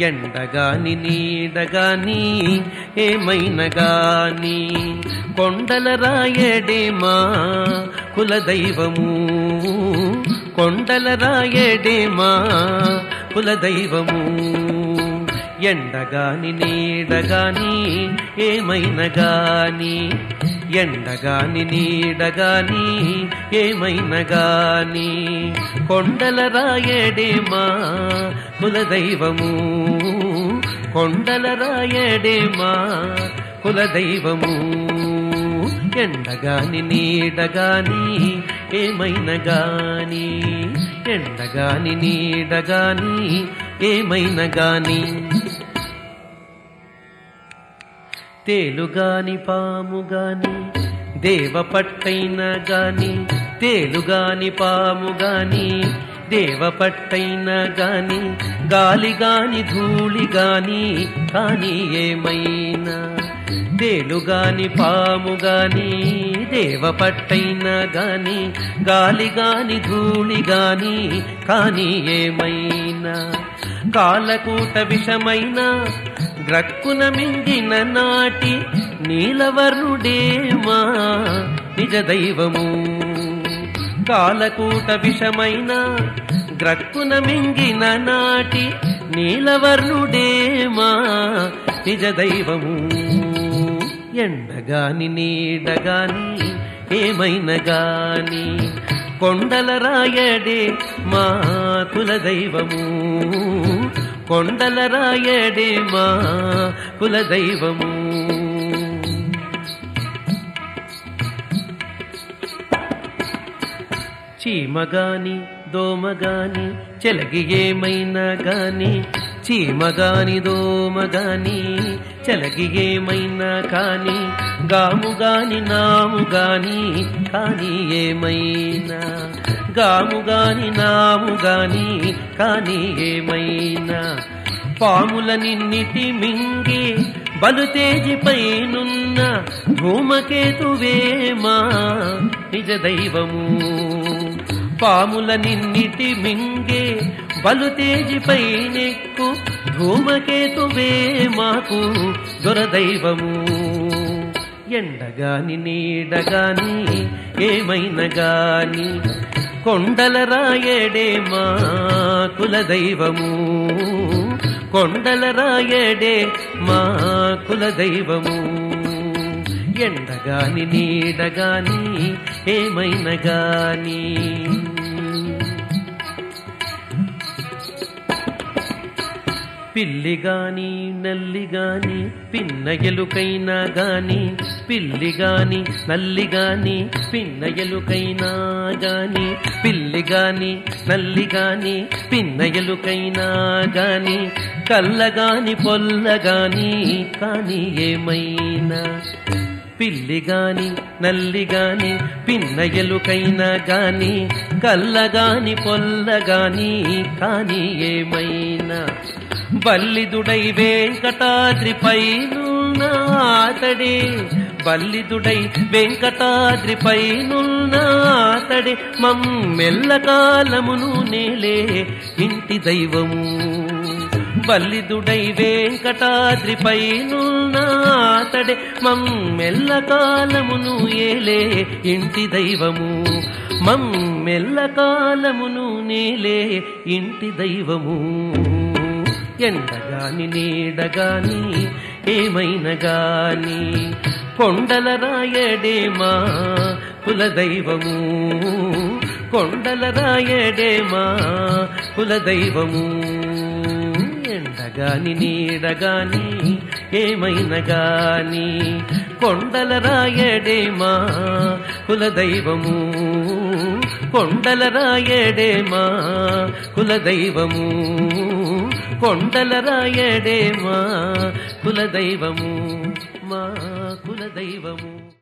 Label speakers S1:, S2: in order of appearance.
S1: ఎండగాని నీడగాని ఏమైనగాని కొండల రాయడేమా కులదైవము? కొండల రాయడేమా కులదైవము? ఎండగాని నీడగాని ఏమైనా గాని ఎండగాని నీడగాని ఏమైనా గాని కొండల రాయడేమా కులదైవము? కొండల రాయడేమా కులదైవము? ఎండగాని నీడగాని ఏమైనా గాని ఎండగాని నీడగాని ఏమైనా గాని తేలుగాని పాముగాని దేవపట్టైన గాని తేలుగాని పాముగాని దేవపట్టైన గాని గాలిగాని ధూళిగాని కానీ ఏమైనా? తేలుగాని పాముగాని దేవపట్టైన గాని గాలిగాని ధూళిగాని కానీ ఏమైనా? కాలకూట విషమైనా గ్రక్కున మింగిన నాటి నీలవర్ణుడేమా? నిజ దైవము. కాలకూట విషమైన గ్రక్కున మింగిన నాటి నీలవర్ణుడేమా? నిజ దైవము. ఎండగాని నీడగాని ఏమైనా గాని కొండల రాయడే మా కులదైవము కొండల రాయడే మా కులదైవము. చీమగాని దోమగాని చెలగి ఏమైనా గాని చీమగాని దోమగాని చలకి ఏమైనా కాని గాముగాని నాముగాని కాని ఏమైనా గాముగాని నాముగాని కాని ఏమైనా. పాముల నిన్నిటి మింగి బలుతేజిపైనున్న భూమకేతువేమా నిజ దైవము. పాముల నిన్నిటి మింగే బలుతేజిపై నెక్కు ధూమకేతువే మాకు దొరదైవము. ఎండగాని నీడగాని ఏమైనా గాని కొండల రాయడే మా కులదైవము. కొండల రాయడే మా కులదైవము. ఎండగాని నీడగాని ఏమైనా గాని పిల్లి కానీ నల్లిగాని పిన్న ఎలుకైనా గాని పిల్లిగాని నల్లిగాని పిన్న ఎలుకైనా గాని నల్లి కానీ పిన్న ఎలుకైనా గాని కల్లగాని పొల్లగాని కాని ఏమైనా? పిల్లి కానీ నల్లిగాని పిన్న ఎలుకైనా గాని కల్లగాని పొల్లగాని కాని ఏమైనా? బల్లిదుడై వెంకటాద్రిపై నున్నాతడే. బల్లిదుడై వెంకటాద్రిపై నున్నాతడే. మమ్మెల్ల కాలమును నేలే ఇంటి దైవము. బల్లిదుడై వెంకటాద్రిపై నున్నాతడే. మమ్మెల్ల కాలమును ఏలే ఇంటి దైవము. మమ్మెల్ల కాలమును నేలే ఇంటి దైవము. ఎండగాని నీడగాని ఏమైనా గాని కొండల రాయడేమా కులదైవము? కొండల రాయడేమా కులదైవము? ఎండగాని నీడగాని ఏమైనా గాని కొండల రాయడేమా కులదైవము? కొండల రాయడేమా కులదైవము? కొండల రాయడే మా కులదైవము మా కులదైవము.